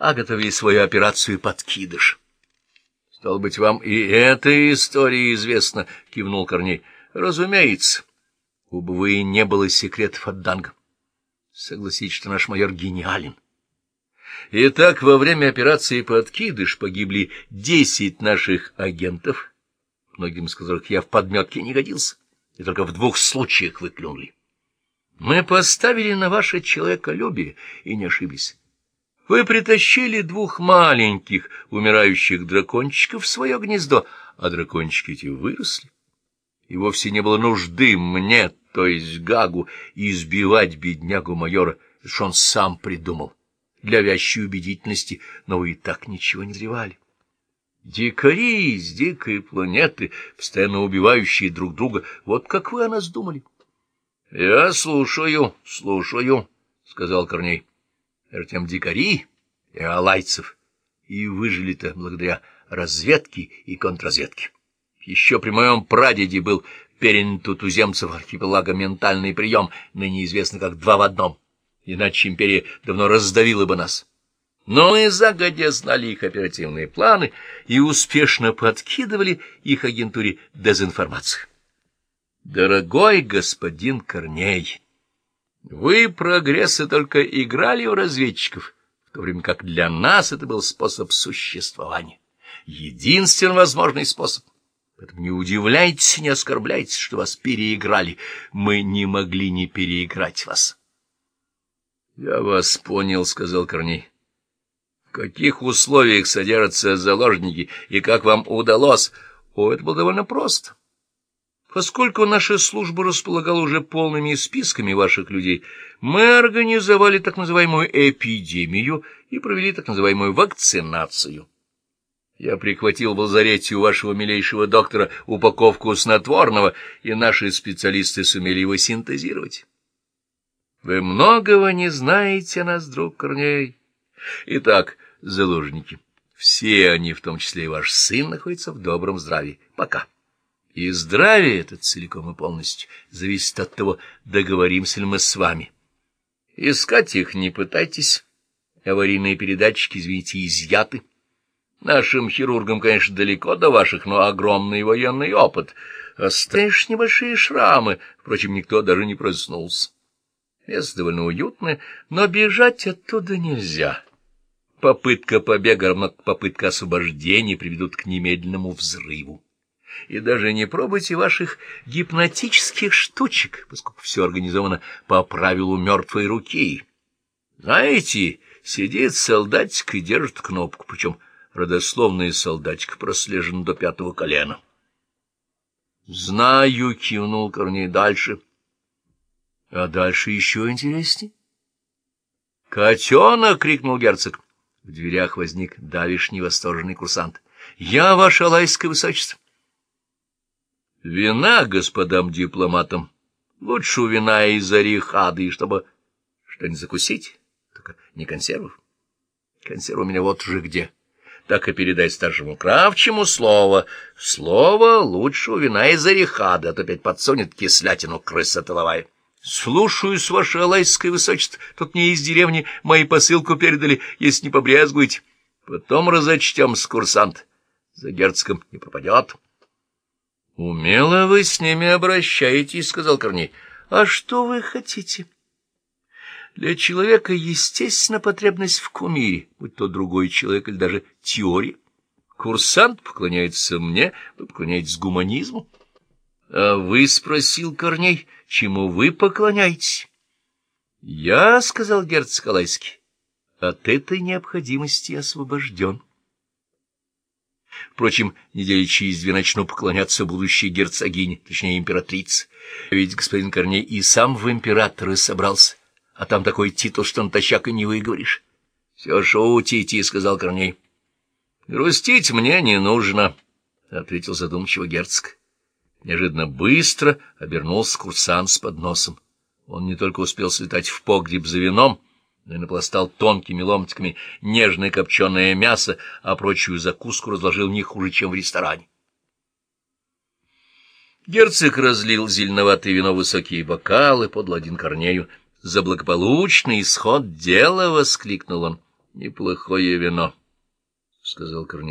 а готовили свою операцию «Подкидыш». — Стало быть, вам и эта история известна, — кивнул Корней. — Разумеется. У Бувы не было секретов от Данга. Согласитесь, что наш майор гениален. Итак, во время операции «Подкидыш» погибли десять наших агентов, многим из которых я в подметке не годился, и только в двух случаях выклюнули. Мы поставили на ваше человеколюбие и не ошиблись. Вы притащили двух маленьких умирающих дракончиков в свое гнездо, а дракончики эти выросли. И вовсе не было нужды мне, то есть Гагу, избивать беднягу майора, что он сам придумал, для вящей убедительности, но вы и так ничего не зревали. Дикари из дикой планеты, постоянно убивающие друг друга, вот как вы о нас думали. — Я слушаю, слушаю, — сказал Корней. — Тем дикари и алайцев, и выжили-то благодаря разведке и контрразведке. Еще при моем прадеде был перенят у туземцев архипелага ментальный прием, ныне известно как «два в одном», иначе империя давно раздавила бы нас. Но мы загодя знали их оперативные планы и успешно подкидывали их агентуре дезинформацию. Дорогой господин Корней, вы прогрессы только играли в разведчиков, в то время как для нас это был способ существования, единственно возможный способ. Поэтому не удивляйтесь, не оскорбляйтесь, что вас переиграли. Мы не могли не переиграть вас. — Я вас понял, — сказал Корней. — В каких условиях содержатся заложники и как вам удалось? О, это было довольно просто. Поскольку наша служба располагала уже полными списками ваших людей, мы организовали так называемую эпидемию и провели так называемую вакцинацию. Я прихватил в лазарете у вашего милейшего доктора упаковку снотворного, и наши специалисты сумели его синтезировать. Вы многого не знаете нас, друг Корней. Итак, заложники. Все они, в том числе и ваш сын, находятся в добром здравии. Пока. И здравие это целиком и полностью зависит от того, договоримся ли мы с вами. Искать их не пытайтесь. Аварийные передатчики, извините, изъяты. Нашим хирургам, конечно, далеко до ваших, но огромный военный опыт. Оставишь небольшие шрамы, впрочем, никто даже не проснулся. Место довольно уютное, но бежать оттуда нельзя. Попытка побега равно попытка освобождения приведут к немедленному взрыву и даже не пробуйте ваших гипнотических штучек, поскольку все организовано по правилу мертвой руки. Знаете, сидит солдатик и держит кнопку, причем родословная солдатик прослежена до пятого колена. «Знаю», — кивнул Корней дальше. «А дальше еще интереснее». «Котенок!» — крикнул герцог. В дверях возник давишний восторженный курсант. «Я, ваше лайское высочество!» Вина господам дипломатам. Лучше вина из орехады, чтобы что-нибудь закусить, только не консервов. Консерв у меня вот уже где. Так и передай старшему кравчему слово. Слово лучше у вина из орехады, а то опять подсунет кислятину крыса тыловая. Слушаюсь, ваше алайское высочество. Тут мне из деревни мои посылку передали, если не побрезгуете. Потом разочтем с курсант. За герцком не пропадет. — Умело вы с ними обращаетесь, — сказал Корней. — А что вы хотите? Для человека естественно потребность в кумире, будь то другой человек или даже теория. Курсант поклоняется мне, вы поклоняетесь гуманизму. — А вы, — спросил Корней, — чему вы поклоняетесь? — Я, — сказал герцог Алайский, — от этой необходимости освобожден. — Впрочем, недели через две начну поклоняться будущей герцогине, точнее императрице. Ведь господин Корней и сам в императоры собрался, а там такой титул, что натощак и не выговоришь. — Все шутите, — сказал Корней. — Грустить мне не нужно, — ответил задумчиво герцог. Неожиданно быстро обернулся курсант с подносом. Он не только успел слетать в погреб за вином, и напластал тонкими ломтиками нежное копченое мясо, а прочую закуску разложил не хуже, чем в ресторане. Герцог разлил зеленоватое вино в высокие бокалы, подал один Корнею. «За благополучный исход дела!» — воскликнул он. — Неплохое вино, — сказал Корней.